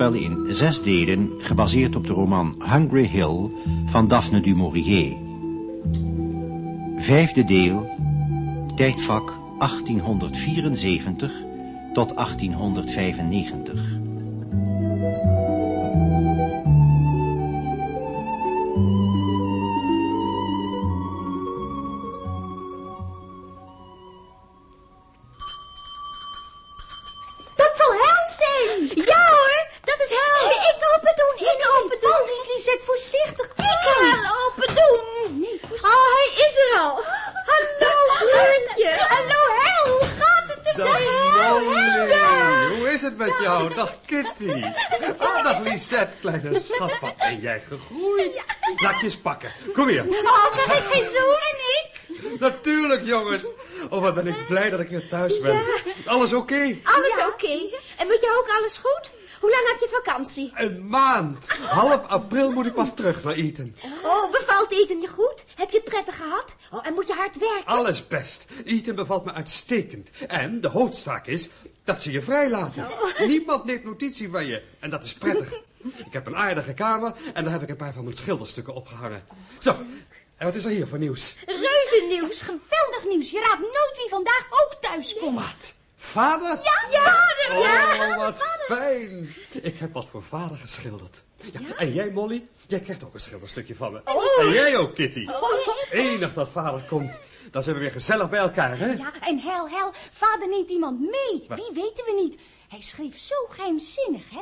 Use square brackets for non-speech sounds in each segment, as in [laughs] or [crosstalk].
Hoorspel in zes delen gebaseerd op de roman Hungry Hill van Daphne du Maurier. Vijfde deel, tijdvak 1874 tot 1895. Voorzichtig! Ik hel open doen! Nee, voorzichtig! Oh, hij is er al! Hallo, Fleurtje! Hallo, hel! Hoe gaat het er Dag. Hoe is het met jou? Dag Kitty. Ah, dag Lisette, kleine schat. Wat ben jij gegroeid. Laat je eens pakken. Kom hier. Oh, krijg ik geen zoon en ik? Natuurlijk, jongens. Oh, wat ben ik blij dat ik weer thuis ben. Alles oké? Alles oké. En met jou ook alles goed? Hoe lang heb je vakantie? Een maand. Half april moet ik pas terug naar Eten. Oh, bevalt eten je goed? Heb je het prettig gehad? Oh, en moet je hard werken? Alles best. Eten bevalt me uitstekend. En de hoofdzaak is dat ze je vrijlaten. Niemand neemt notitie van je. En dat is prettig. Ik heb een aardige kamer en daar heb ik een paar van mijn schilderstukken opgehangen. Zo, en wat is er hier voor nieuws? Reuze nieuws. Geweldig nieuws. Je raadt nooit wie vandaag ook thuis komt. Wat? Vader? Ja, ja, Oh, ja. wat fijn. Ik heb wat voor vader geschilderd. Ja, En jij, Molly? Jij krijgt ook een schilderstukje van me. En jij ook, Kitty. Enig dat vader komt, dan zijn we weer gezellig bij elkaar, hè? Ja, en hel, hel, vader neemt iemand mee. Wie weten we niet. Hij schreef zo geheimzinnig, hè.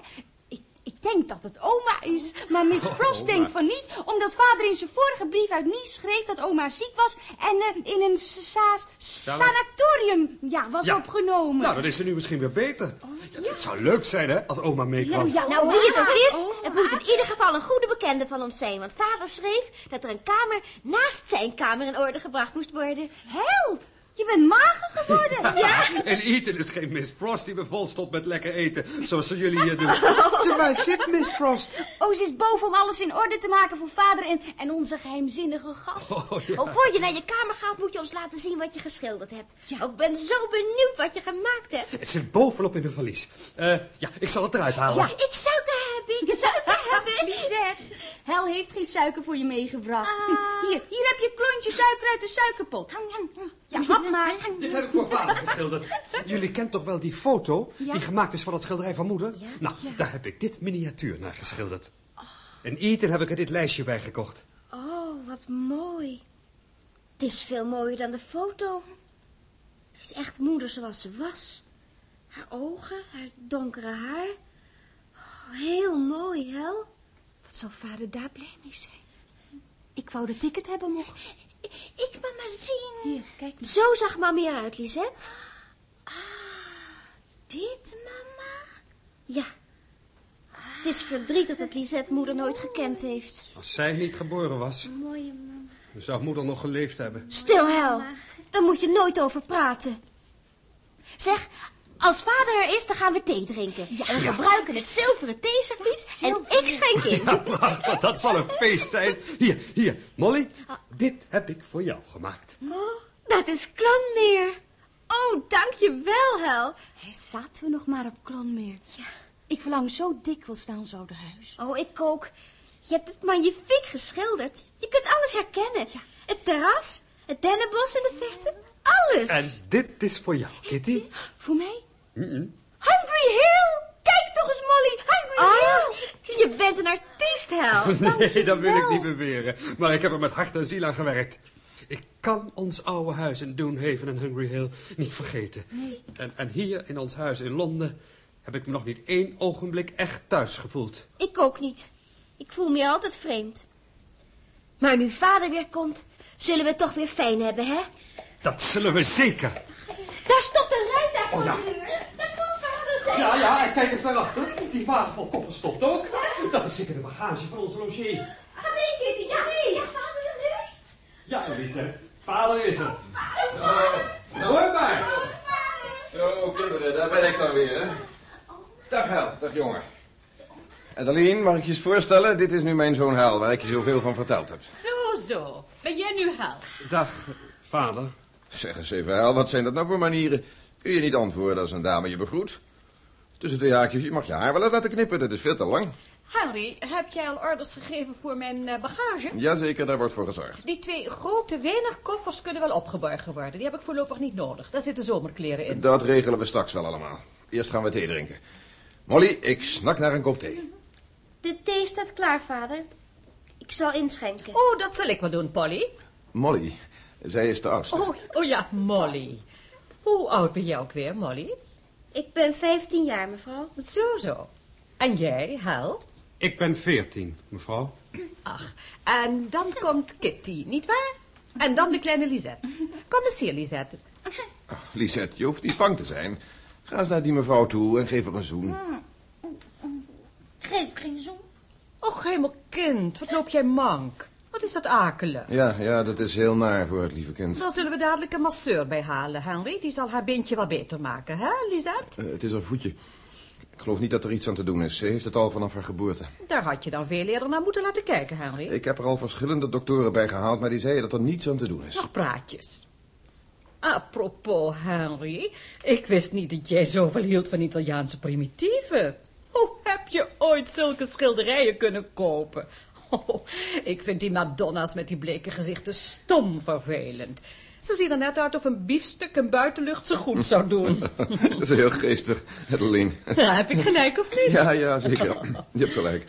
Ik, ik denk dat het oma is, maar Miss Oh, Frost denkt van niet... omdat vader in zijn vorige brief uit Nice schreef dat oma ziek was... en eh, in een sa- sanatorium ja, was Ja. opgenomen. Nou, dan is ze nu misschien weer beter. Ja, Het zou leuk zijn, hè, als oma meekwam. ja, Nou, wie het ook is, het moet in ieder geval een goede bekende van ons zijn. Want vader schreef dat er een kamer naast zijn kamer in orde gebracht moest worden. Hel, je bent mager geworden. [laughs] Ja. En eten is geen Miss Frost die me volstopt met lekker eten, zoals ze jullie hier doen. [laughs] Zeg, waar zit Miss Frost? Oh, ze is boven om alles in orde te maken voor vader en, en onze geheimzinnige gast. Oh, ja. Oh, voor je naar je kamer gaat, moet je ons laten zien wat je geschilderd hebt. Oh, ik ben zo benieuwd wat je gemaakt hebt. Het zit bovenop in de valies. Eh, ja, ik zal het eruit halen. Ja, ik suiker hebben, ik [laughs] suiker hebben. Lisette, Hel heeft geen suiker voor je meegebracht. Ah. Hier, hier heb je een klontje suiker uit de suikerpot. Ja, hap maar. [laughs] Dit heb ik voor vader geschilderd. Jullie kent toch wel die foto Ja. die gemaakt is van het schilderij van moeder? Nou, daar heb ik dit miniatuur naar geschilderd. En Eten heb ik er dit lijstje bij gekocht. Oh, wat mooi. Het is veel mooier dan de foto. Het is echt moeder zoals ze was. Haar ogen, haar donkere haar. Oh, heel mooi, Hel. Wat zou vader daar blij mee zijn? Ik wou dat ik het hebben mocht. Ik wil maar zien. Hier, kijk maar. Zo zag mama eruit, Lisette. Ah, dit, mama? Ja. Het is verdrietig dat Lisette moeder nooit gekend heeft. Als zij niet geboren was, Mooie mama. zou moeder nog geleefd hebben. Stil, Hel. Daar moet je nooit over praten. Zeg, als vader er is, dan gaan we thee drinken. En we gebruiken het zilveren theeservies. En ik schenk in. Ja, prachtig. Dat zal een feest zijn. Hier, hier. Molly, dit heb ik voor jou gemaakt. Oh, dat is Klanmeer. Oh, dankjewel, Hel. Hij zaten we nog maar op Klonmeer. Ja. Ik verlang zo dikwijls naar ons oude huis. Oh, ik ook. Je hebt het magnifiek geschilderd. Je kunt alles herkennen. Het terras, het dennenbos in de verte. Alles. En dit is voor jou, Kitty. Voor mij? Hungry Hill! Kijk toch eens, Molly! Hungry Oh, Hill! je bent een artiest, Hel. [laughs] Nee, dat wil ik niet beweren. Maar ik heb er met hart en ziel aan gewerkt. Ik kan ons oude huis in Doonhaven en Hungry Hill niet vergeten. En, en hier in ons huis in Londen heb ik me nog niet één ogenblik echt thuis gevoeld. Ik ook niet. Ik voel me hier altijd vreemd. Maar nu vader weer komt, zullen we het toch weer fijn hebben, hè? Dat zullen we zeker. Daar stopt een rijtuig voor Oh, ja. de deur. Dat moet vader zijn. Ja, ja, en kijk eens daarachter. Die wagen vol koffers stopt ook. Dat is zeker de bagage van onze logier. Ga mee, Kitty. Ja, mee. Is vader er nu? Ja, Elise. Vader is er. Hoor maar. Zo, kinderen, daar ben ik dan weer, hè. Dag Hel, dag jongen. Adeline, mag ik je eens voorstellen? Dit is nu mijn zoon Hel, waar ik je zoveel van verteld heb. Zo, zo. Ben jij nu Hel? Dag, vader. Zeg eens even, Hel, wat zijn dat nou voor manieren? Kun je niet antwoorden als een dame je begroet? Tussen twee haakjes, je mag je haar wel laten knippen, dat is veel te lang. Harry, heb jij al orders gegeven voor mijn eh, bagage? Jazeker, daar wordt voor gezorgd. Die twee grote wenigkoffers kunnen wel opgeborgen worden. Die heb ik voorlopig niet nodig. Daar zitten zomerkleren in. Dat regelen we straks wel allemaal. Eerst gaan we thee drinken. Molly, ik snak naar een kop thee. De thee staat klaar, vader. Ik zal inschenken. Oh, dat zal ik wel doen, Polly. Molly, zij is de oudste. Oh, oh ja, Molly. Hoe oud ben jij ook weer, Molly? Ik ben 15 jaar, mevrouw. Zo, zo. En jij, Hal? Ik ben veertien, mevrouw. Ach, en dan komt Kitty, nietwaar? En dan de kleine Lisette. Kom eens hier, Lisette. Lisette, je hoeft niet bang te zijn. Ga eens naar die mevrouw toe en geef haar een zoen. Geef geen zoen. Och, helemaal kind, wat loop jij mank? Wat is dat akelig? Ja, ja, dat is heel naar voor het lieve kind. Dan zullen we dadelijk een masseur bij halen, Henry. Die zal haar beentje wat beter maken, hè, Lisette? Eh, het is haar voetje. Ik geloof niet dat er iets aan te doen is. Ze heeft het al vanaf haar geboorte. Daar had je dan veel eerder naar moeten laten kijken, Henry. Ik heb er al verschillende doktoren bij gehaald, maar die zeiden dat er niets aan te doen is. Nog praatjes. Apropos, Henry. Ik wist niet dat jij zoveel hield van Italiaanse primitieven. Hoe heb je ooit zulke schilderijen kunnen kopen? Oh, [laughs] ik vind die Madonna's met die bleke gezichten stom vervelend. Ze zien er net uit of een biefstuk een buitenlucht zo goed zou doen. [laughs] dat is heel geestig, Adeline. Ja, heb ik gelijk of niet? Ja, ja, zeker. Je hebt gelijk.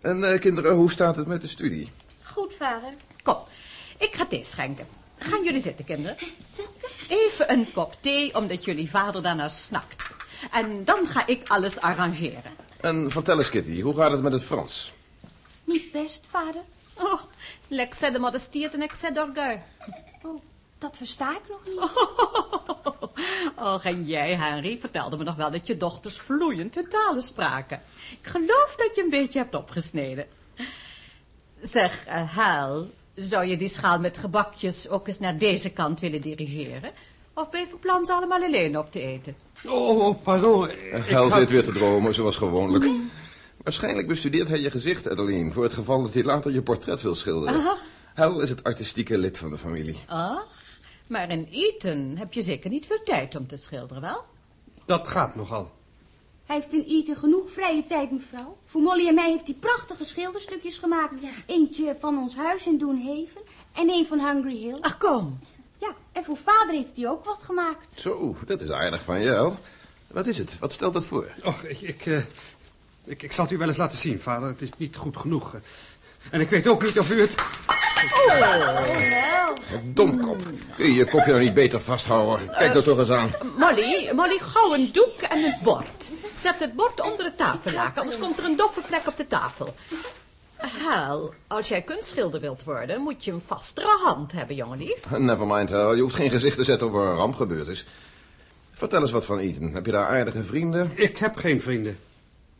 En eh, kinderen, hoe staat het met de studie? Goed, vader. Kom, ik ga thee schenken. Gaan jullie zitten, kinderen. Even een kop thee, omdat jullie vader daarna snakt. En dan ga ik alles arrangeren. En vertel eens, Kitty, hoe gaat het met het Frans? Niet best, vader. Oh, l'excès de modestie en excès d'orgueil. Oh, dat versta ik nog niet. [laughs] Oh, en jij, Henry, vertelde me nog wel dat je dochters vloeiend hun talen spraken. Ik geloof dat je een beetje hebt opgesneden. Zeg, uh, Hal, zou je die schaal met gebakjes ook eens naar deze kant willen dirigeren? Of ben je van plan ze allemaal alleen op te eten? Oh, oh pardon. Ik Hel had- zit weer te dromen, zoals gewoonlijk. Waarschijnlijk bestudeert hij je gezicht, Adeline... voor het geval dat hij later je portret wil schilderen. Hel is het artistieke lid van de familie. Ach, maar in Eton heb je zeker niet veel tijd om te schilderen, wel? Dat gaat nogal. Hij heeft in Eten genoeg vrije tijd, mevrouw. Voor Molly en mij heeft hij prachtige schilderstukjes gemaakt. Eentje van ons huis in Doenhaven en een van Hungry Hill. Ach, kom. Ja, en voor vader heeft hij ook wat gemaakt. Zo, dat is aardig van Hel. Wat is het? Wat stelt het voor? Och, ik, ik, eh, ik, ik zal het u wel eens laten zien, vader. Het is niet goed genoeg. Eh, En ik weet ook niet of u het... Domkop. Kun je je kopje nou niet beter vasthouden? Kijk er toch eens aan. Molly, Molly, gauw een doek en een bord. Zet het bord onder de tafellaken, anders komt er een doffe plek op de tafel. Hal, als jij kunstschilder wilt worden, moet je een vastere hand hebben, jongenlief. Nevermind, Hel. Je hoeft geen gezicht te zetten over een ramp gebeurd is. Vertel eens wat van Eten. Heb je daar aardige vrienden? Ik heb geen vrienden.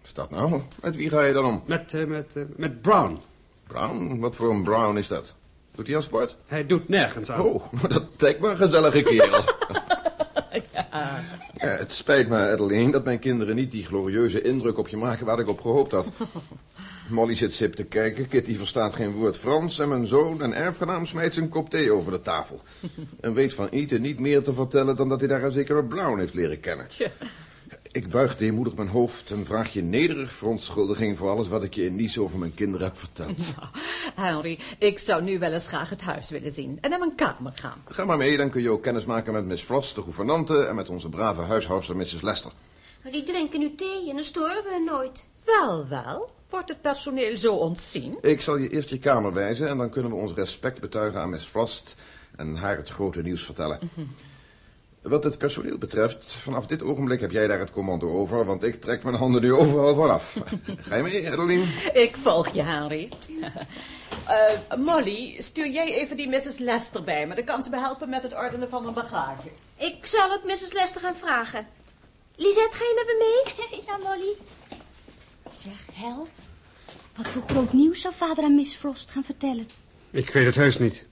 Is dat nou? Met wie ga je dan om? Met, eh, met, eh, met Brown. Brown? Wat voor een Brown is dat? Doet hij aan sport? Hij doet nergens aan. Oh, [laughs] dat lijkt me een gezellige kerel. [laughs] Ja, het spijt me, Adeline, dat mijn kinderen niet die glorieuze indruk op je maken waar ik op gehoopt had. Molly zit sip te kijken, Kitty verstaat geen woord Frans... en mijn zoon, een erfgenaam, smijt zijn kop thee over de tafel. En weet van eten niet meer te vertellen dan dat hij daar een zekere Brown heeft leren kennen. Ik buig deemoedig mijn hoofd en vraag je nederig verontschuldiging... voor alles wat ik je in Nice over mijn kinderen heb verteld. [laughs] Henry, ik zou nu wel eens graag het huis willen zien en naar mijn kamer gaan. Ga maar mee, dan kun je ook kennis maken met Miss Frost, de gouvernante... en met onze brave huishoudster, Mrs. Lester. Maar die drinken nu thee en dan storen we hen nooit. Wel, wel. Wordt het personeel zo ontzien? Ik zal je eerst je kamer wijzen... en dan kunnen we ons respect betuigen aan Miss Frost... en haar het grote nieuws vertellen. Wat het personeel betreft, vanaf dit ogenblik heb jij daar het commando over... want ik trek mijn handen nu overal vanaf. [laughs] Ga je mee, Adeline? Ik volg je, Henry. [laughs] Eh, Molly, stuur jij even die Mrs. Lester bij me. Dan kan ze me helpen met het ordenen van mijn bagage. Ik zal het Mrs. Lester gaan vragen. Lisette, ga je met me mee? [laughs] Ja, Molly. Zeg, Hel, wat voor groot nieuws zou vader aan Miss Frost gaan vertellen? Ik weet het heus niet.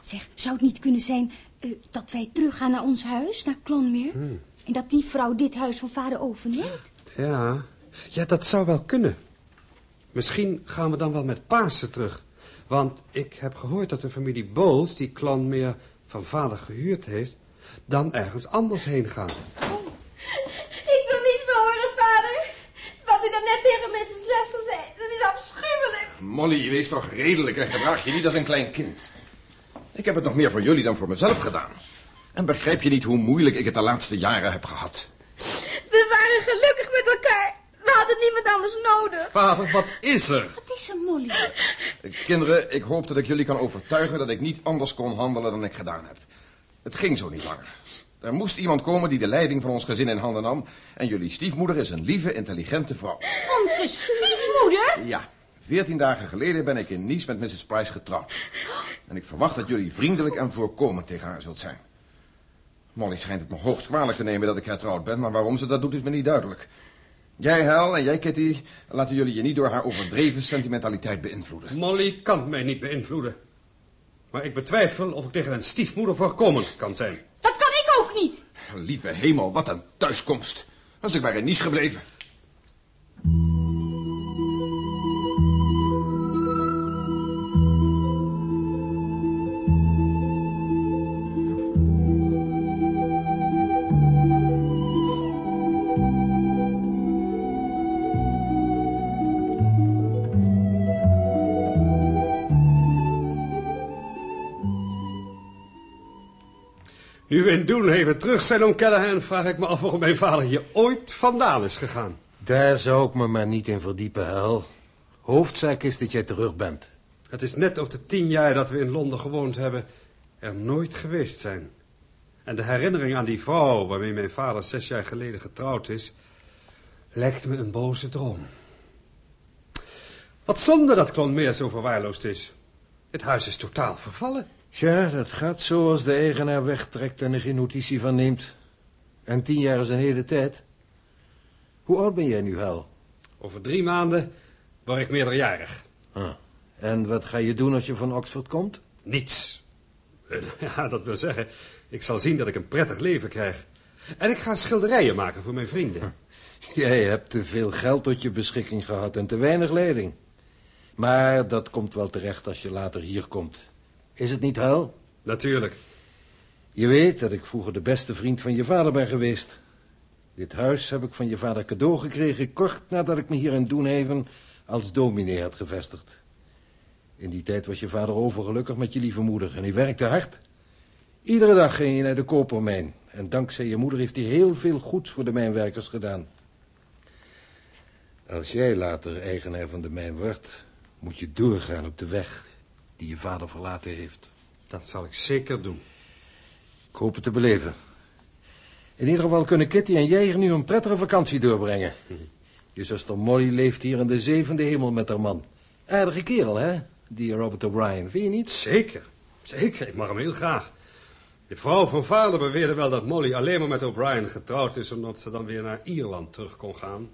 Zeg, zou het niet kunnen zijn eh, dat wij teruggaan naar ons huis, naar Klonmeer? Hmm. En dat die vrouw dit huis van vader overneemt? Ja, ja, dat zou wel kunnen. Misschien gaan we dan wel met Pasen terug. Want ik heb gehoord dat de familie Bools, die Klonmeer van vader gehuurd heeft, dan ergens anders heen gaat. Oh. Ik wil niets meer horen, vader. Wat u daarnet tegen Mrs. Lester zei, dat is afschuwelijk. Molly, je wees toch redelijk en gedraag je niet als een klein kind. Ik heb het nog meer voor jullie dan voor mezelf gedaan. En begrijp je niet hoe moeilijk ik het de laatste jaren heb gehad? We waren gelukkig met elkaar. We hadden niemand anders nodig. Vader, wat is er? Wat is er, Molly? Kinderen, ik hoop dat ik jullie kan overtuigen dat ik niet anders kon handelen dan ik gedaan heb. Het ging zo niet langer. Er moest iemand komen die de leiding van ons gezin in handen nam. En jullie stiefmoeder is een lieve, intelligente vrouw. Onze stiefmoeder? Ja, veertien dagen geleden ben ik in Nice met Mrs. Price getrouwd. En ik verwacht dat jullie vriendelijk en voorkomend tegen haar zult zijn. Molly schijnt het me hoogst kwalijk te nemen dat ik hertrouwd ben, maar waarom ze dat doet is me niet duidelijk. Jij, Hal, en jij, Kitty, laten jullie je niet door haar overdreven sentimentaliteit beïnvloeden. Molly kan mij niet beïnvloeden. Maar ik betwijfel of ik tegen een stiefmoeder voorkomend kan zijn. Dat kan ik ook niet. Lieve hemel, wat een thuiskomst. Was ik maar in Nice gebleven. Nu we in Doenhaven terug zijn om Callahan, vraag ik me af waarom mijn vader hier ooit vandaan is gegaan. Daar zou ik me maar niet in verdiepen, Hel. Hoofdzaak is dat jij terug bent. Het is net of de tien jaar dat we in Londen gewoond hebben er nooit geweest zijn. En de herinnering aan die vrouw waarmee mijn vader zes jaar geleden getrouwd is, lijkt me een boze droom. Wat zonde dat Clonmere zo verwaarloosd is. Het huis is totaal vervallen. Ja, dat gaat zo als de eigenaar wegtrekt en er geen notitie van neemt. En tien jaar is een hele tijd. Hoe oud ben jij nu, Hel? Over drie maanden word ik meerderjarig. Ah. En wat ga je doen als je van Oxford komt? Niets. [laughs] Ja, dat wil zeggen, ik zal zien dat ik een prettig leven krijg. En ik ga schilderijen maken voor mijn vrienden. Jij hebt te veel geld tot je beschikking gehad en te weinig leiding. Maar dat komt wel terecht als je later hier komt. Is het niet, Hel? Natuurlijk. Je weet dat ik vroeger de beste vriend van je vader ben geweest. Dit huis heb ik van je vader cadeau gekregen... kort nadat ik me hier in Doenhaven als dominee had gevestigd. In die tijd was je vader overgelukkig met je lieve moeder... en hij werkte hard. Iedere dag ging je naar de kopermijn... en dankzij je moeder heeft hij heel veel goeds voor de mijnwerkers gedaan. Als jij later eigenaar van de mijn wordt... moet je doorgaan op de weg die je vader verlaten heeft. Dat zal ik zeker doen. Ik hoop het te beleven. In ieder geval kunnen Kitty en jij hier nu een prettige vakantie doorbrengen. Je zuster Molly leeft hier in de zevende hemel met haar man. Aardige kerel, hè? Die Robert O'Brien, vind je niet? Zeker. Zeker, ik mag hem heel graag. De vrouw van vader beweerde wel dat Molly alleen maar met O'Brien getrouwd is... omdat ze dan weer naar Ierland terug kon gaan.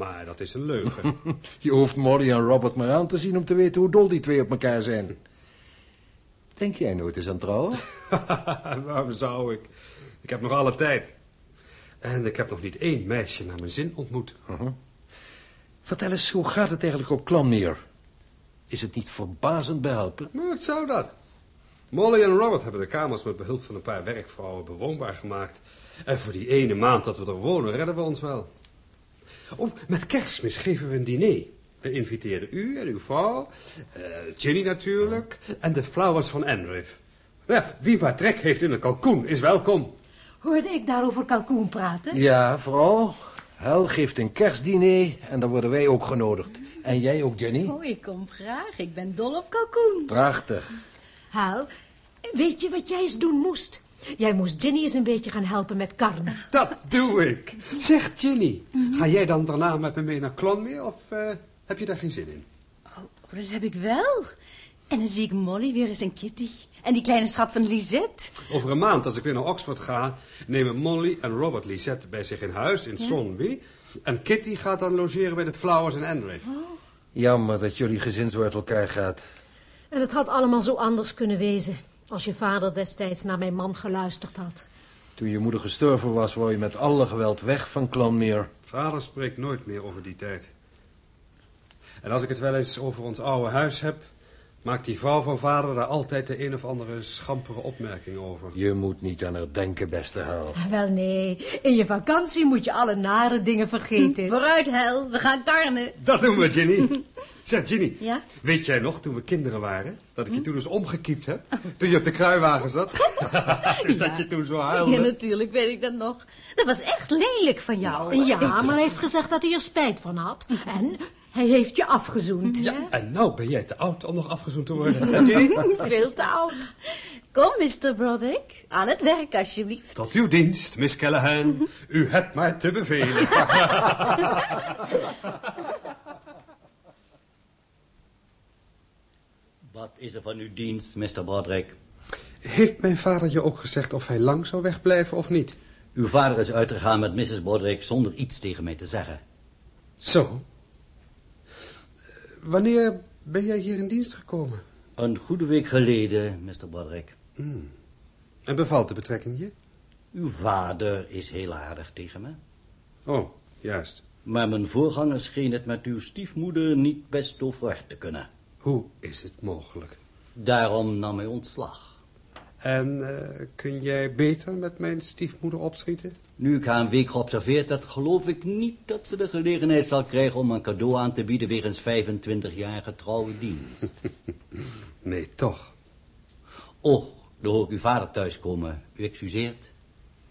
Maar dat is een leugen. [laughs] Je hoeft Molly en Robert maar aan te zien om te weten hoe dol die twee op elkaar zijn. Denk jij nooit eens aan trouwen? [laughs] Waarom zou ik? Ik heb nog alle tijd. En ik heb nog niet één meisje naar mijn zin ontmoet. Vertel eens, hoe gaat het eigenlijk op Clonmere? Is het niet verbazend behelpen? Nou, wat zou dat? Molly en Robert hebben de kamers met behulp van een paar werkvrouwen bewoonbaar gemaakt. En voor die ene maand dat we er wonen, redden we ons wel. Oh, met kerstmis geven we een diner. We inviteren u en uw vrouw, eh Ginny natuurlijk, en de flowers van Enriff. Ja, wie maar trek heeft in een kalkoen is welkom. Hoorde ik daarover kalkoen praten? Ja, vrouw. Hel geeft een kerstdiner en dan worden wij ook genodigd. En jij ook, Jenny? Oh, ik kom graag. Ik ben dol op kalkoen. Prachtig. Hal, weet je wat jij eens doen moest? Jij moest Ginny eens een beetje gaan helpen met karnen. Dat doe ik. Zeg Ginny, ga jij dan daarna met me mee naar Clonmere of eh, heb je daar geen zin in? Oh, dat heb ik wel. En dan zie ik Molly weer eens en Kitty. En die kleine schat van Lisette. Over een maand, als ik weer naar Oxford ga, nemen Molly en Robert Lisette bij zich in huis in Sonby. En Kitty gaat dan logeren bij de Flowers in Enriff. Jammer dat jullie gezin zo uit elkaar gaat. En het had allemaal zo anders kunnen wezen... als je vader destijds naar mijn man geluisterd had. Toen je moeder gestorven was, wou je met alle geweld weg van Clonmere. Vader spreekt nooit meer over die tijd. En als ik het wel eens over ons oude huis heb, maakt die vrouw van vader daar altijd de een of andere schampere opmerking over. Je moet niet aan haar denken, beste Hel. Wel nee, in je vakantie moet je alle nare dingen vergeten. Vooruit, Hel. We gaan karnen. Dat doen we, Ginny. [laughs] Zeg, Ginny. Ja? Weet jij nog, toen we kinderen waren, dat ik je toen eens omgekiept heb? Toen je op de kruiwagen zat? [laughs] Dat je toen zo huilde? Ja, natuurlijk weet ik dat nog. Dat was echt lelijk van jou. Ja, maar hij heeft gezegd dat hij er spijt van had. En hij heeft je afgezoend. Ja, en nou ben jij te oud om nog afgezoend te worden. [laughs] Ginny? [laughs] Veel te oud. Kom, Mr. Broderick. Aan het werk, alsjeblieft. Tot uw dienst, Miss Callahan. U hebt maar te bevelen. Wat is er van uw dienst, Mr. Broderick? Heeft mijn vader je ook gezegd of hij lang zou wegblijven of niet? Uw vader is uitgegaan met Mrs. Broderick zonder iets tegen mij te zeggen. Zo. Eh, Wanneer ben jij hier in dienst gekomen? Een goede week geleden, Mr. Broderick. En bevalt de betrekking je? Uw vader is heel aardig tegen me. Oh, juist. Maar mijn voorganger scheen het met uw stiefmoeder niet best overweg te kunnen. Hoe is het mogelijk? Daarom nam hij ontslag. En eh, kun jij beter met mijn stiefmoeder opschieten? Nu ik haar een week geobserveerd had, geloof ik niet dat ze de gelegenheid zal krijgen om een cadeau aan te bieden wegens 25 jaar getrouwe dienst. [laughs] Nee, toch. Oh, dan hoor ik uw vader thuiskomen. U excuseert.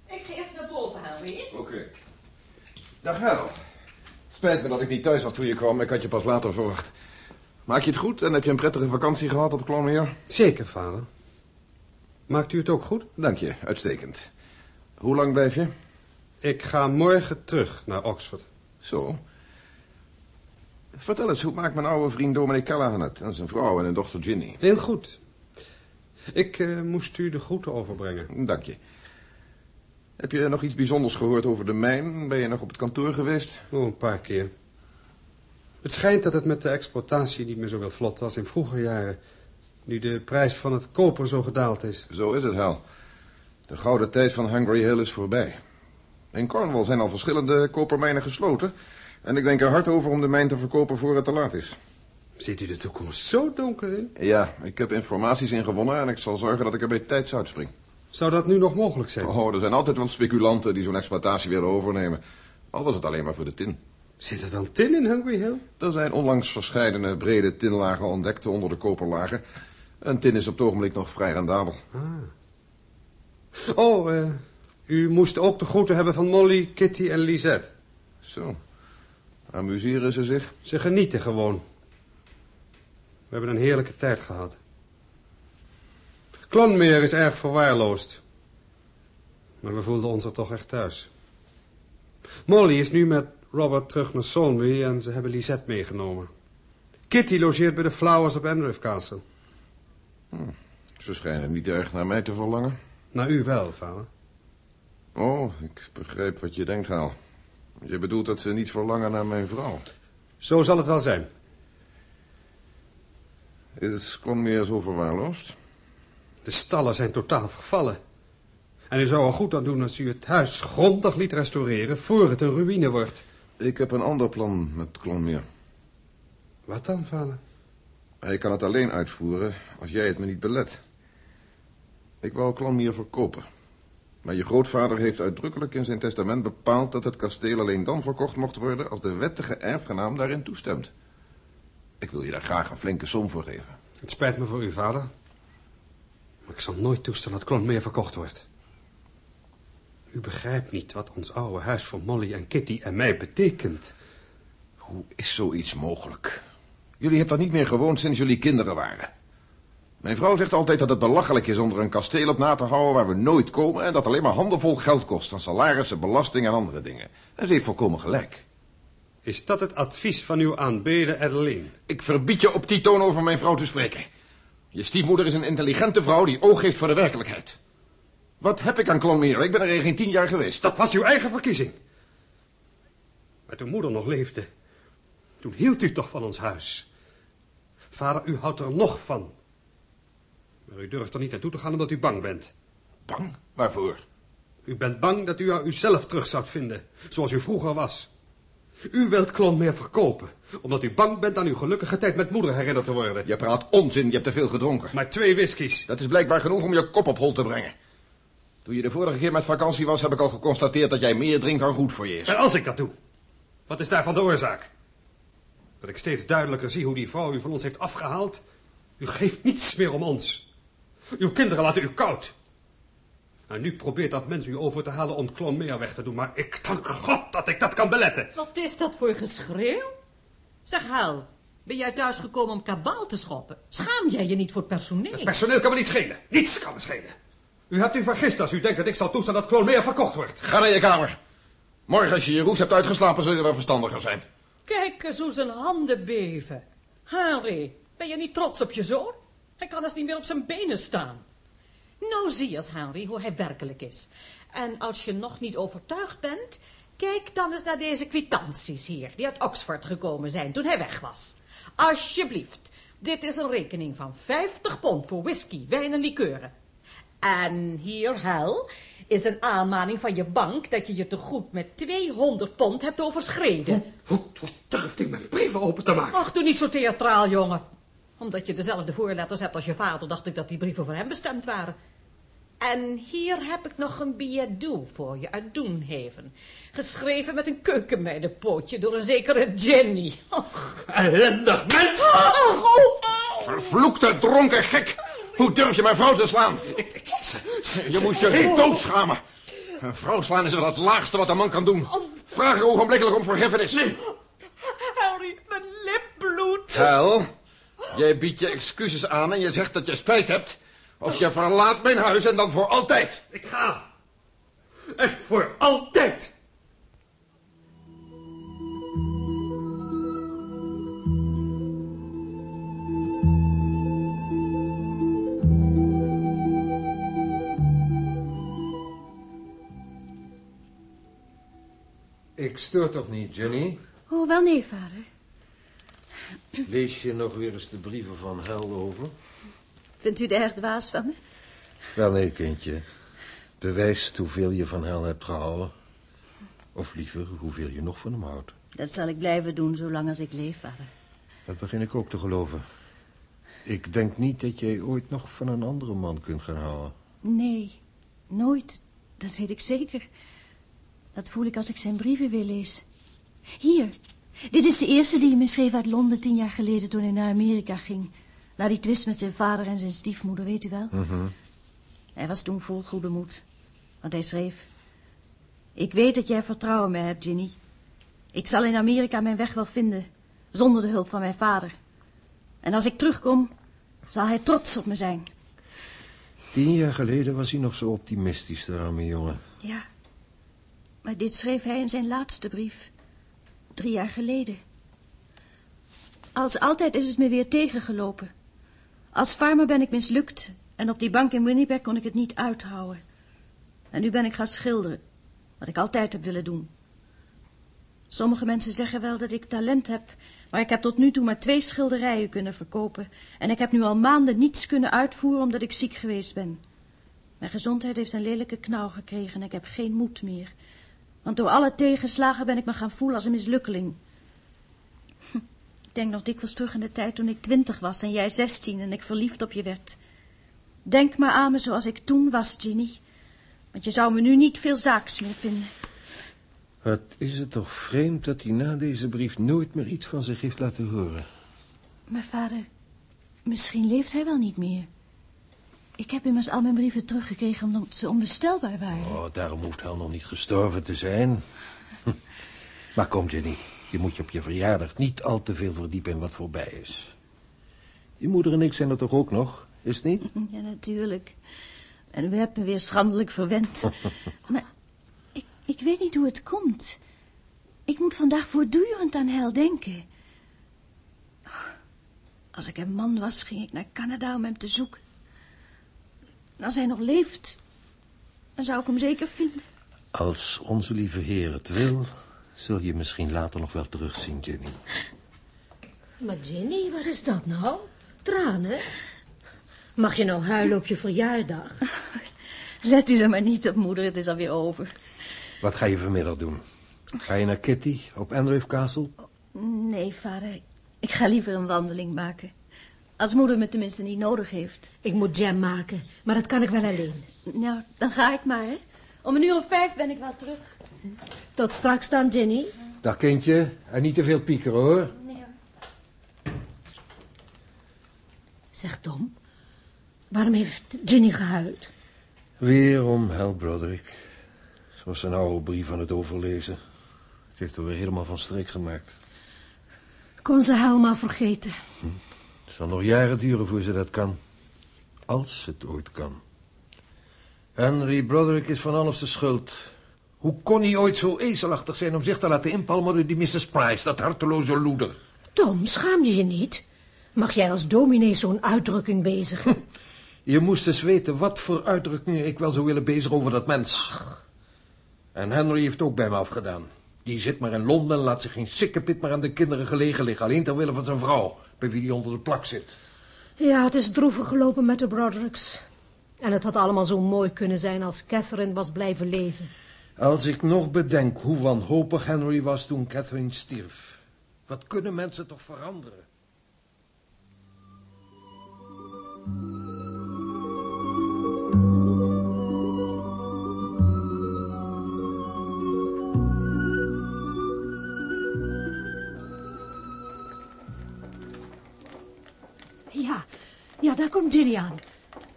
Ik ga eerst naar boven, Henry. Oké. Dag Hel. Spijt me dat ik niet thuis was toen je kwam. Ik had je pas later verwacht. Maak je het goed en heb je een prettige vakantie gehad op Klonmeer? Zeker, vader. Maakt u het ook goed? Dank je, uitstekend. Hoe lang blijf je? Ik ga morgen terug naar Oxford. Zo. Vertel eens, hoe maakt mijn oude vriend Dominic Callahan het? En zijn vrouw en een dochter Ginny. Heel goed. Ik eh, moest u de groeten overbrengen. Dank je. Heb je nog iets bijzonders gehoord over de mijn? Ben je nog op het kantoor geweest? Oh, een paar keer. Het schijnt dat het met de exploitatie niet meer zo wel vlot was in vroege jaren. Nu de prijs van het koper zo gedaald is. Zo is het, Hal. De gouden tijd van Hungry Hill is voorbij. In Cornwall zijn al verschillende kopermijnen gesloten. En ik denk er hard over om de mijn te verkopen voor het te laat is. Ziet u de toekomst zo donker in? Ja, ik heb informaties ingewonnen en ik zal zorgen dat ik er bij tijds uitspring. Zou dat nu nog mogelijk zijn? Oh, er zijn altijd wel speculanten die zo'n exploitatie willen overnemen. Al was het alleen maar voor de tin. Zit er dan tin in Hungry Hill? Er zijn onlangs verscheidene brede tinlagen ontdekt onder de koperlagen. En tin is op het ogenblik nog vrij rendabel. Oh, eh, u moest ook de groeten hebben van Molly, Kitty en Lisette. Zo. Amuseren ze zich? Ze genieten gewoon. We hebben een heerlijke tijd gehad. Klonmeer is erg verwaarloosd. Maar we voelden ons er toch echt thuis. Molly is nu met Robert terug naar Solnby en ze hebben Lisette meegenomen. Kitty logeert bij de Flowers op Enriff Castle. Ze schijnen niet erg naar mij te verlangen. Naar u wel, vader. Oh, ik begrijp wat je denkt, Haal. Je bedoelt dat ze niet verlangen naar mijn vrouw. Zo zal het wel zijn. Is Klonmeer zo verwaarloosd? De stallen zijn totaal vervallen. En u zou er goed aan doen als u het huis grondig liet restaureren... voor het een ruïne wordt. Ik heb een ander plan met Klonmeer. Wat dan, vader? Hij kan het alleen uitvoeren als jij het me niet belet. Ik wou Klonmeer verkopen. Maar je grootvader heeft uitdrukkelijk in zijn testament bepaald... dat het kasteel alleen dan verkocht mocht worden... als de wettige erfgenaam daarin toestemt. Ik wil je daar graag een flinke som voor geven. Het spijt me voor u, vader. Maar ik zal nooit toestaan dat Klon meer verkocht wordt. U begrijpt niet wat ons oude huis voor Molly en Kitty en mij betekent. Hoe is zoiets mogelijk? Jullie hebben daar niet meer gewoond sinds jullie kinderen waren. Mijn vrouw zegt altijd dat het belachelijk is om er een kasteel op na te houden waar we nooit komen... en dat alleen maar handenvol geld kost aan salarissen, belasting en andere dingen. En ze heeft volkomen gelijk. Is dat het advies van uw aanbeden Adeline? Ik verbied je op die toon over mijn vrouw te spreken. Je stiefmoeder is een intelligente vrouw die oog heeft voor de werkelijkheid. Wat heb ik aan Klonmeer? Ik ben er geen tien jaar geweest. Dat was uw eigen verkiezing. Maar toen moeder nog leefde, toen hield u toch van ons huis. Vader, u houdt er nog van. Maar u durft er niet naartoe te gaan omdat u bang bent. Bang? Waarvoor? U bent bang dat u aan uzelf terug zou vinden, zoals u vroeger was. U wilt Klonmeer verkopen, omdat u bang bent aan uw gelukkige tijd met moeder herinnerd te worden. Je praat onzin, je hebt te veel gedronken. Maar twee whiskies. Dat is blijkbaar genoeg om je kop op hol te brengen. Toen je de vorige keer met vakantie was, heb ik al geconstateerd dat jij meer drinkt dan goed voor je is. En als ik dat doe, wat is daarvan de oorzaak? Dat ik steeds duidelijker zie hoe die vrouw u van ons heeft afgehaald. U geeft niets meer om ons. Uw kinderen laten u koud. En nu probeert dat mens u over te halen om Clonmere weg te doen. Maar ik dank God dat ik dat kan beletten. Wat is dat voor geschreeuw? Zeg, Hel, ben jij thuis gekomen om kabaal te schoppen? Schaam jij je niet voor het personeel? Het personeel kan me niet schelen. Niets kan me schelen. U hebt u vergist als u denkt dat ik zal toestaan dat Clonmere verkocht wordt. Ga naar je kamer. Morgen als je je roes hebt uitgeslapen zul je wel verstandiger zijn. Kijk eens hoe zijn handen beven. Henry, ben je niet trots op je zoon? Hij kan eens niet meer op zijn benen staan. Nou zie eens, Henry, hoe hij werkelijk is. En als je nog niet overtuigd bent... kijk dan eens naar deze kwitanties hier... die uit Oxford gekomen zijn toen hij weg was. Alsjeblieft, dit is een rekening van 50 pond voor whisky, wijn en likeuren. En hier, Hel, is een aanmaning van je bank... dat je je tegoed met 200 pond hebt overschreden. Hoe, hoe durft u mijn brieven open te maken? Ach, doe niet zo theatraal, jongen. Omdat je dezelfde voorletters hebt als je vader... dacht ik dat die brieven voor hem bestemd waren. En hier heb ik nog een billet doux voor je uit Doenhaven. Geschreven met een keukenmeidenpootje door een zekere Jenny. Och. Ellendig mens! Oh, oh, Vervloekte dronken gek. Hoe durf je mijn vrouw te slaan? Je moest je doodschamen. Een vrouw slaan is wel het laagste wat een man kan doen. Vraag er ogenblikkelijk om vergiffenis. Harry, mijn lip bloedt. Hel, jij biedt je excuses aan en je zegt dat je spijt hebt. Of je verlaat mijn huis en dan voor altijd. Ik ga. En voor altijd. Ik stoor toch niet, Jenny? Oh, wel nee, vader. Lees je nog weer eens de brieven van Hel over? Vindt u het erg dwaas van me? Wel nee, kindje. Bewijst hoeveel je van Hel hebt gehouden. Of liever, hoeveel je nog van hem houdt. Dat zal ik blijven doen zolang als ik leef, vader. Dat begin ik ook te geloven. Ik denk niet dat jij ooit nog van een andere man kunt gaan houden. Nee, nooit. Dat weet ik zeker. Dat voel ik als ik zijn brieven weer lees. Hier, dit is de eerste die hij me schreef uit Londen tien jaar geleden toen hij naar Amerika ging. Na die twist met zijn vader en zijn stiefmoeder, weet u wel? Mhm. Hij was toen vol goede moed. Want hij schreef... Ik weet dat jij vertrouwen in mij hebt, Ginny. Ik zal in Amerika mijn weg wel vinden, zonder de hulp van mijn vader. En als ik terugkom, zal hij trots op me zijn. Tien jaar geleden was hij nog zo optimistisch, de arme jongen. Ja, maar dit schreef hij in zijn laatste brief. Drie jaar geleden. Als altijd is het me weer tegengelopen. Als farmer ben ik mislukt en op die bank in Winnipeg kon ik het niet uithouden. En nu ben ik gaan schilderen, wat ik altijd heb willen doen. Sommige mensen zeggen wel dat ik talent heb, maar ik heb tot nu toe maar twee schilderijen kunnen verkopen. En ik heb nu al maanden niets kunnen uitvoeren omdat ik ziek geweest ben. Mijn gezondheid heeft een lelijke knauw gekregen en ik heb geen moed meer. Want door alle tegenslagen ben ik me gaan voelen als een mislukkeling. [laughs] Ik denk nog dikwijls terug aan de tijd toen ik twintig was en jij zestien en ik verliefd op je werd. Denk maar aan me zoals ik toen was, Ginny. Want je zou me nu niet veel zaaks meer vinden. Wat is het toch vreemd dat hij na deze brief nooit meer iets van zich heeft laten horen. Maar vader, misschien leeft hij wel niet meer. Ik heb immers al mijn brieven teruggekregen omdat ze onbestelbaar waren. Oh, daarom hoeft Hel nog niet gestorven te zijn. Maar kom, Jenny, je moet je op je verjaardag niet al te veel verdiepen in wat voorbij is. Je moeder en ik zijn er toch ook nog, is het niet? Ja, natuurlijk. En hebt me weer schandelijk verwend. [laughs] maar ik, ik weet niet hoe het komt. Ik moet vandaag voortdurend aan Hel denken. Als ik een man was, ging ik naar Canada om hem te zoeken. En als hij nog leeft, dan zou ik hem zeker vinden. Als onze lieve Heer het wil, zul je misschien later nog wel terugzien, Jenny. Maar Jenny, wat is dat nou? Tranen? Mag je nou huilen op je verjaardag? [laughs] Let u er maar niet op, moeder, het is alweer over. Wat ga je vanmiddag doen? Ga je naar Kitty op Andrew Castle? Nee, vader, ik ga liever een wandeling maken. Als moeder me tenminste niet nodig heeft. Ik moet jam maken, maar dat kan ik wel alleen. Nou, dan ga ik maar, hè. Om een uur of vijf ben ik wel terug. Tot straks dan, Jenny. Dag, kindje. En niet te veel piekeren, hoor. Nee. Zeg, Tom. Waarom heeft Jenny gehuild? Weer om hel, Broderick. Zoals een oude brief aan het overlezen. Het heeft er weer helemaal van streek gemaakt. Kon ze helemaal vergeten. Hm zal nog jaren duren voor ze dat kan. Als het ooit kan. Henry Broderick is van alles de schuld. Hoe kon hij ooit zo ezelachtig zijn om zich te laten inpalmen door die Mrs. Price, dat harteloze loeder? Tom, schaam je je niet? Mag jij als dominee zo'n uitdrukking bezigen? Je moest eens weten wat voor uitdrukkingen ik wel zou willen bezigen over dat mens. En Henry heeft ook bij me afgedaan. Die zit maar in Londen en laat zich geen sikkepit meer aan de kinderen gelegen liggen. Alleen ter wille van zijn vrouw, bij wie die onder de plak zit. Ja, het is droevig gelopen met de Brodericks. En het had allemaal zo mooi kunnen zijn als Catherine was blijven leven. Als ik nog bedenk hoe wanhopig Henry was toen Catherine stierf. Wat kunnen mensen toch veranderen? Daar komt Ginny aan.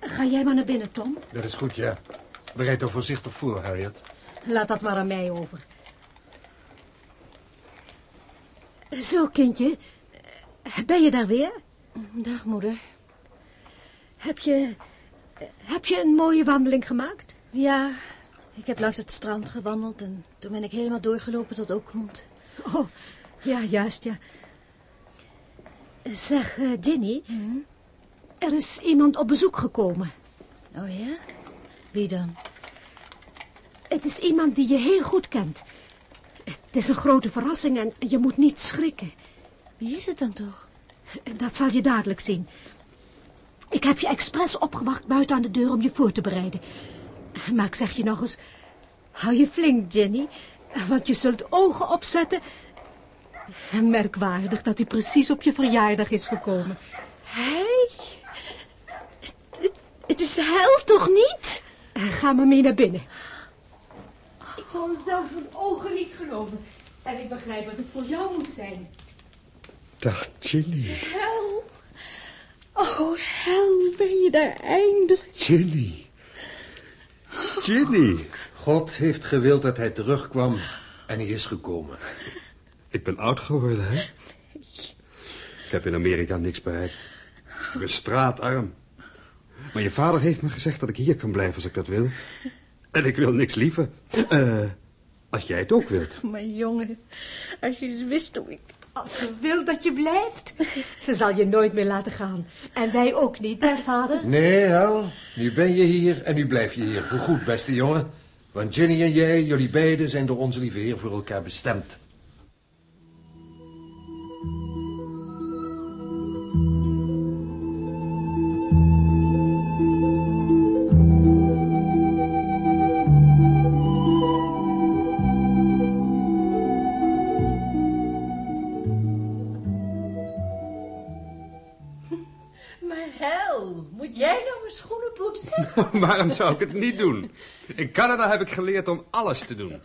Ga jij maar naar binnen, Tom. Dat is goed, ja. Bereid er voorzichtig voor, Harriet. Laat dat maar aan mij over. Zo, kindje. Ben je daar weer? Dag, moeder. Heb je... Heb je een mooie wandeling gemaakt? Ja, ik heb langs het strand gewandeld en toen ben ik helemaal doorgelopen tot Oakmont. Oh, ja, juist, ja. Zeg, eh, Ginny, er is iemand op bezoek gekomen. Oh ja? Wie dan? Het is iemand die je heel goed kent. Het is een grote verrassing en je moet niet schrikken. Wie is het dan toch? Dat zal je dadelijk zien. Ik heb je expres opgewacht buiten aan de deur om je voor te bereiden. Maar ik zeg je nog eens, hou je flink, Jenny, want je zult ogen opzetten. Merkwaardig dat hij precies op je verjaardag is gekomen. Hij? Het, is hel toch niet? Ga maar mee naar binnen. Ik kon zelf mijn ogen niet geloven. En ik begrijp wat het voor jou moet zijn. Dag, Ginny. Hel. Oh, hel, ben je daar eindelijk? Ginny. Ginny. God heeft gewild dat hij terugkwam en hij is gekomen. Ik ben oud geworden, hè? Ik heb in Amerika niks bereikt. Ik ben straatarm. Maar je vader heeft me gezegd dat ik hier kan blijven als ik dat wil. En ik wil niks liever. Eh, als jij het ook wilt. [laughs] Mijn jongen, als je eens wist hoe ik... Als ze wil dat je blijft, [laughs] ze zal je nooit meer laten gaan. En wij ook niet, hè, vader? Nee, Hal. Nu ben je hier en nu blijf je hier. Voorgoed, beste jongen. Want Ginny en jij, jullie beiden, zijn door onze lieve heer voor elkaar bestemd. [laughs] Waarom zou ik het niet doen? In Canada heb ik geleerd om alles te doen.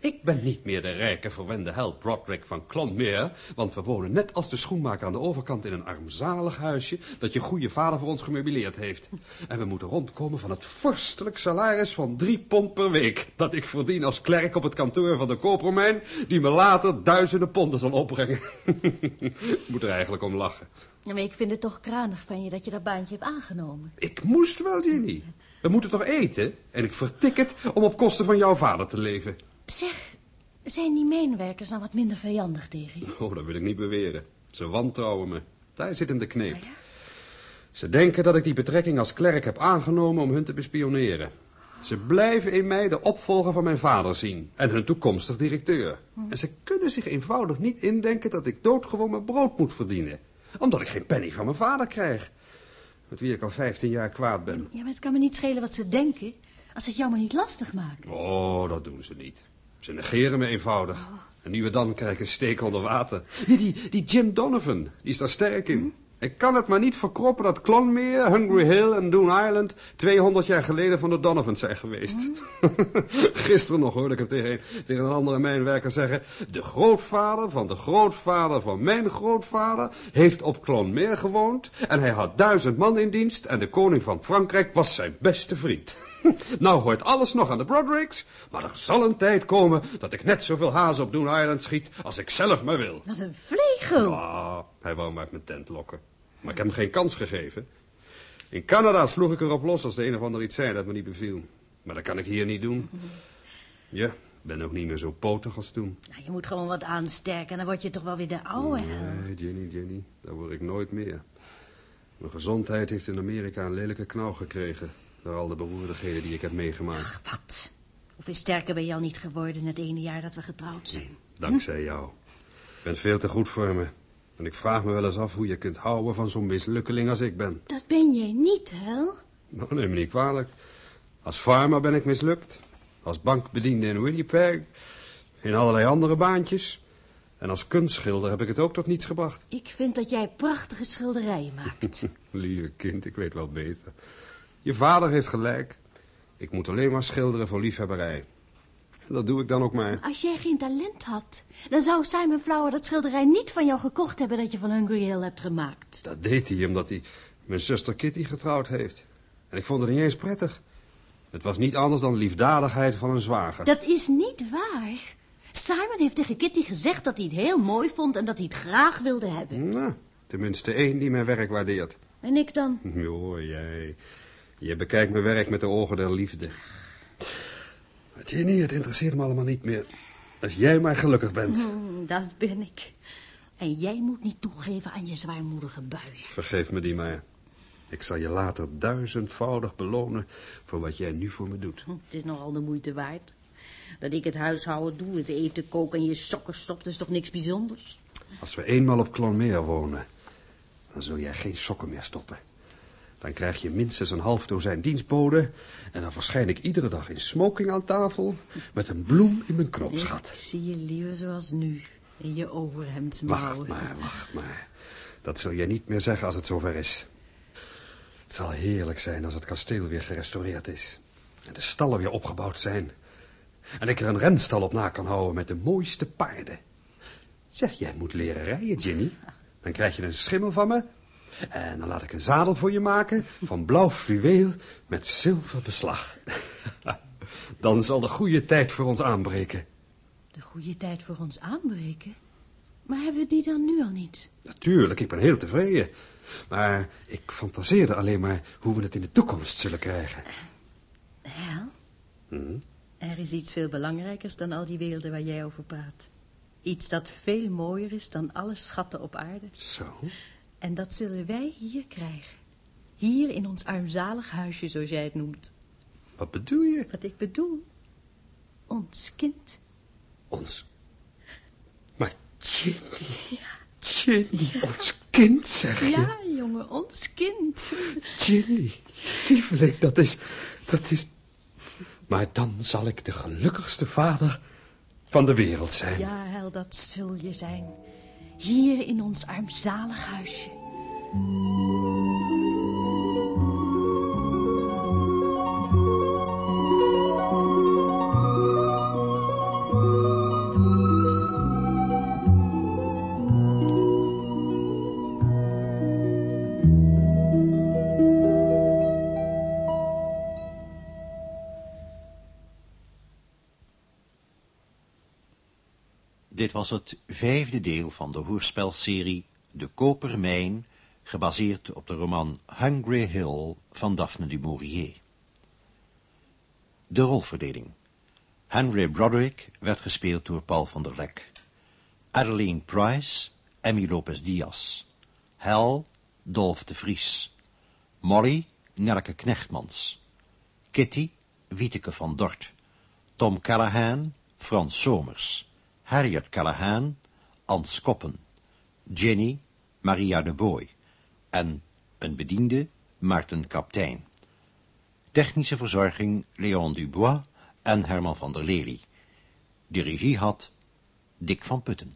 Ik ben niet meer de rijke, verwende held Broderick van Clonmere, want we wonen net als de schoenmaker aan de overkant in een armzalig huisje dat je goede vader voor ons gemeubileerd heeft. En we moeten rondkomen van het vorstelijk salaris van drie pond per week dat ik verdien als klerk op het kantoor van de kopermijn, die me later duizenden ponden zal opbrengen. [laughs] moet er eigenlijk om lachen. Maar ik vind het toch kranig van je dat je dat baantje hebt aangenomen. Ik moest wel, Ginny. We moeten toch eten? En ik vertik het om op kosten van jouw vader te leven. Zeg, zijn die mijnwerkers nou wat minder vijandig tegen je? Oh, dat wil ik niet beweren. Ze wantrouwen me. Daar zit hem de kneep. Ze denken dat ik die betrekking als klerk heb aangenomen om hun te bespioneren. Ze blijven in mij de opvolger van mijn vader zien en hun toekomstig directeur. En ze kunnen zich eenvoudig niet indenken dat ik doodgewoon mijn brood moet verdienen. Omdat ik geen penny van mijn vader krijg. Met wie ik al 15 jaar kwaad ben. Ja, maar het kan me niet schelen wat ze denken, als ze het jou maar niet lastig maken. Oh, dat doen ze niet. Ze negeren me eenvoudig. En nu en dan krijg ik een steek onder water. Ja, die, die Jim Donovan, die is daar sterk in. Ik kan het maar niet verkroppen dat Clonmere, Hungry Hill en Doon Island 200 jaar geleden van de Donovans zijn geweest. [laughs] Gisteren nog hoorde ik hem tegen tegen een andere mijnwerker zeggen... De grootvader van de grootvader van mijn grootvader heeft op Clonmere gewoond... en hij had duizend man in dienst en de koning van Frankrijk was zijn beste vriend. [laughs] nou hoort alles nog aan de Brodericks, maar er zal een tijd komen dat ik net zoveel hazen op Doon Island schiet als ik zelf maar wil. Wat een vlegel. Ah, hij wou me uit mijn tent lokken. Maar ik heb hem geen kans gegeven. In Canada sloeg ik erop los als de een of ander iets zei dat me niet beviel. Maar dat kan ik hier niet doen. Ja, ik ben ook niet meer zo potig als toen. Nou, je moet gewoon wat aansterken en dan word je toch wel weer de oude. Nee, Jenny, Jenny, dat word ik nooit meer. Mijn gezondheid heeft in Amerika een lelijke knauw gekregen. Door al de beroerdigheden die ik heb meegemaakt. Ach, wat? Hoeveel sterker ben je al niet geworden het ene jaar dat we getrouwd zijn? Dankzij jou. Je bent veel te goed voor me. En ik vraag me wel eens af hoe je kunt houden van zo'n mislukkeling als ik ben. Dat ben jij niet, Hel. Nou, neem me niet kwalijk. Als farmer ben ik mislukt. Als bankbediende in Winnipeg. In allerlei andere baantjes. En als kunstschilder heb ik het ook tot niets gebracht. Ik vind dat jij prachtige schilderijen maakt. [laughs] Lieve kind, ik weet wel beter. Je vader heeft gelijk. Ik moet alleen maar schilderen voor liefhebberij. En dat doe ik dan ook maar. Als jij geen talent had, dan zou Simon Flower dat schilderij niet van jou gekocht hebben dat je van Hungry Hill hebt gemaakt. Dat deed hij omdat hij mijn zuster Kitty getrouwd heeft. En ik vond het niet eens prettig. Het was niet anders dan liefdadigheid van een zwager. Dat is niet waar. Simon heeft tegen Kitty gezegd dat hij het heel mooi vond en dat hij het graag wilde hebben. Nou, tenminste één die mijn werk waardeert. En ik dan? Jo, jij. Je bekijkt mijn werk met de ogen der liefde. Maar Jenny, het interesseert me allemaal niet meer. Als jij maar gelukkig bent. Hmm, dat ben ik. En jij moet niet toegeven aan je zwaarmoedige buien. Vergeef me die maar. Ik zal je later duizendvoudig belonen voor wat jij nu voor me doet. Hm, Het is nogal de moeite waard. Dat ik het huishouden doe, het eten koken en je sokken stopt, is toch niks bijzonders? Als we eenmaal op Clonmere wonen, dan zul jij geen sokken meer stoppen. Dan krijg je minstens een half dozijn dienstboden... en dan verschijn ik iedere dag in smoking aan tafel... met een bloem in mijn knoopsgat. Ik zie je liever zoals nu, in je overhemdsmouwen. Wacht maar, wacht maar. Dat zul jij niet meer zeggen als het zover is. Het zal heerlijk zijn als het kasteel weer gerestaureerd is. En de stallen weer opgebouwd zijn. En ik er een renstal op na kan houden met de mooiste paarden. Zeg, jij moet leren rijden, Jimmy. Dan krijg je een schimmel van me. En dan laat ik een zadel voor je maken van blauw fluweel met zilver beslag. [laughs] Dan zal de goede tijd voor ons aanbreken. De goede tijd voor ons aanbreken? Maar hebben we die dan nu al niet? Natuurlijk, ik ben heel tevreden. Maar ik fantaseerde alleen maar hoe we het in de toekomst zullen krijgen. Hel, Hm? er is iets veel belangrijkers dan al die werelden waar jij over praat. Iets dat veel mooier is dan alle schatten op aarde. Zo? En dat zullen wij hier krijgen. Hier in ons armzalig huisje, zoals jij het noemt. Wat bedoel je? Wat ik bedoel, ons kind. Ons. Maar Jenny. Jenny, ons kind, zeg je? Ja, jongen, ons kind. Jenny, lieveling, dat is... Dat is... Maar dan zal ik de gelukkigste vader van de wereld zijn. Ja, Hel, dat zul je zijn. Hier in ons armzalig huisje. Was het vijfde deel van de hoorspelserie De Kopermijn, gebaseerd op de roman Hungry Hill van Daphne du Maurier. De rolverdeling. Henry Broderick werd gespeeld door Paul van der Lek. Adeline Price, Emmy Lopez Diaz. Hal, Dolf de Vries. Molly, Nelke Knechtmans. Kitty, Wieteke van Dort. Tom Callahan, Frans Somers. Harriet Callahan, Ans Koppen. Jenny, Maria de Boy. En een bediende, Maarten Kaptein. Technische verzorging, Leon Dubois en Herman van der Lely. De regie had Dick van Putten.